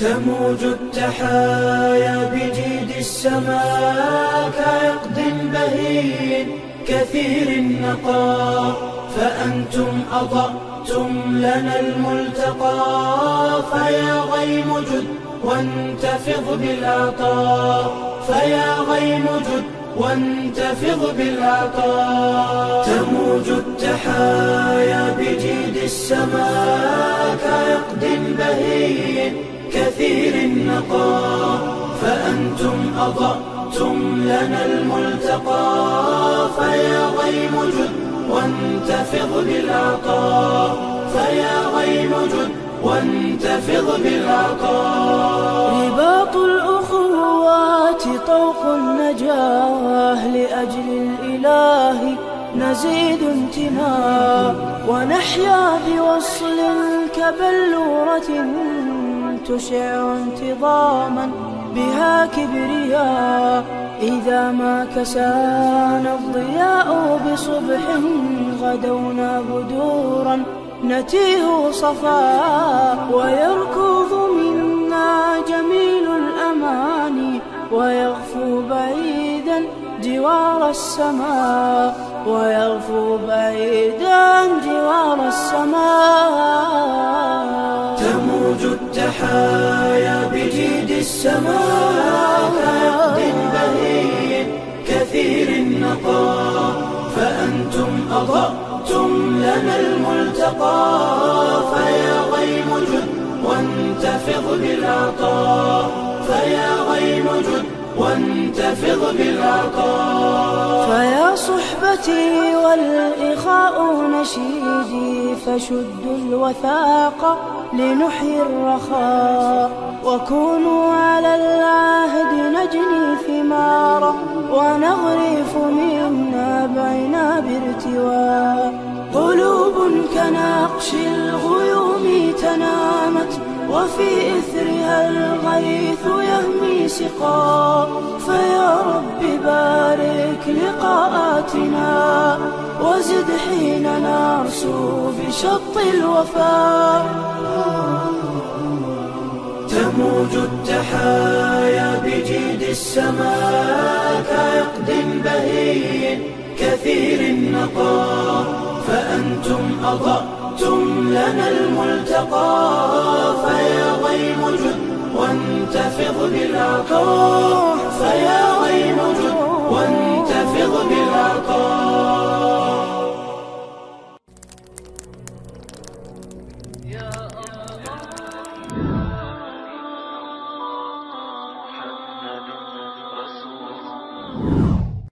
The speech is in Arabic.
تموج التحايا بجيد السماء كعقد بهين كثير النقاء فأنتم أضأتم لنا الملتقى فيا غيم جد وانتفض بالعطاء فيا غيم جد وانتفض بالعطاء. تموج التحايا بجيد السماء كثير النقاء فأنتم أضأتم لنا الملتقى فيا غيم جد وانتفض بالعطاء فيا غيم جد وانتفض بالعطاء رباط الأخوات طوق النجاة لأجل الإله نزيد انتماء ونحيا بوصل كبلورة تشع انتظاما بها كبرياء إذا ما كسانا الضياء بصبح غدونا بدورا نتيه صفاء ويركض منا جميل الأماني ويغفو بعيدا جوار السماء ويغفو بعيدا جوار السماء السماء كعقد بهين كثير النقاء فأنتم أضأتم لنا الملتقى فيا غيم جد وانتفض بالعطاء وانتفض بالعطاء. فيا صحبتي والإخاء نشيدي فشدوا الوثاق لنحيي الرخاء. وكونوا على العهد نجني ثمارا ونغرف من نابعنا بارتواء. قلوب كنقش الغيوم تنامت وفي إثرها الغيث سقا فيا رب بارك لقاءاتنا وزد حين نرسو بشط الوفاء تموج التحايا بجيد السماء كعقد بهين كثير النقاء فأنتم أضأتم لنا الملتقى فيا وانتفض بالعطاء